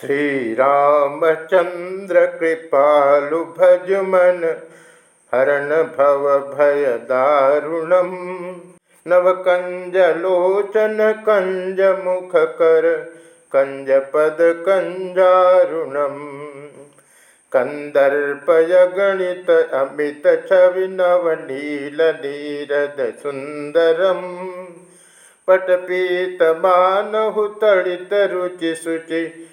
श्रीरामचंद्र कृपालु भज मन, हरण भव भय दारुणम। नव कंजलोचन कंज मुख कर कंज पद कंजारुणम। कंदर्पय गणित अमित छवि नव नील नीरद सुंदरम। पटपीत मानहु तड़ित रुचि शुचि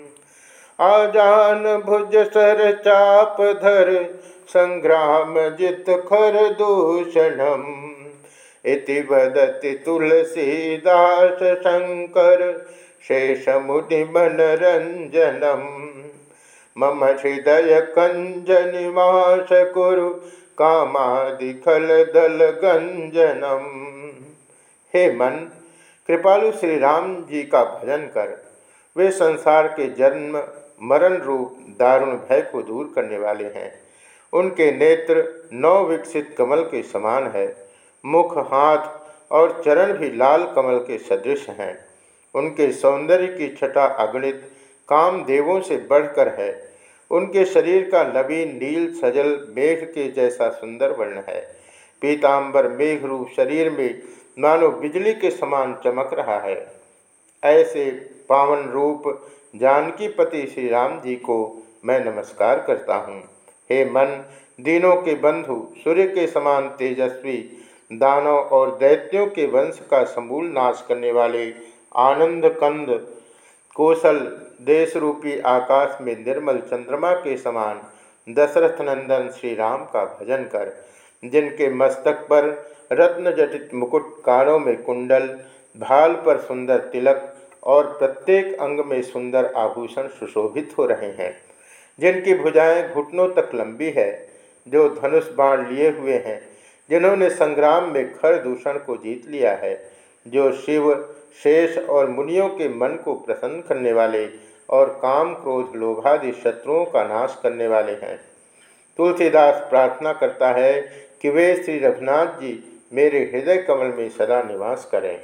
आजान भुज सर चाप धर, संग्राम जित खर दूषणम। इति वदति तुलसीदास शंकर, शेष मुनि मनरंजनम। मम हृदय कंज निवास कुरु गंजनम। हे मन, कृपालु श्री राम जी का भजन कर। वे संसार के जन्म मरण रूप दारुण भय को दूर करने वाले हैं। उनके नेत्र नौ विकसित कमल के समान है। मुख, हाथ और चरण भी लाल कमल के सदृश हैं। उनके सौंदर्य की छटा अगणित काम देवों से बढ़कर है। उनके शरीर का नवीन नील, सजल, मेघ के जैसा सुंदर वर्ण है। पीताम्बर मेघ रूप शरीर में मानो बिजली के समान चमक रहा है। ऐसे पावन रूप जानकी पति श्री राम जी को मैं नमस्कार करता हूँ। हे मन, दिनों के बंधु, सूर्य के समान तेजस्वी, दानव और दैत्यों के वंश का समूल नाश करने वाले आनंद कंद, कौशल देश रूपी आकाश में निर्मल चंद्रमा के समान दशरथ नंदन श्री राम का भजन कर, जिनके मस्तक पर रत्न जटित मुकुट कानों में कुंडल, भाल पर सुंदर तिलक और प्रत्येक अंग में सुंदर आभूषण सुशोभित हो रहे हैं। जिनकी भुजाएँ घुटनों तक लंबी है, जो धनुष बाण लिए हुए हैं, जिन्होंने संग्राम में खर दूषण को जीत लिया है, जो शिव, शेष और मुनियों के मन को प्रसन्न करने वाले और काम क्रोध लोभादि शत्रुओं का नाश करने वाले हैं। तुलसीदास प्रार्थना करता है कि वे श्री रघुनाथ जी मेरे हृदय कमल में सदा निवास करें।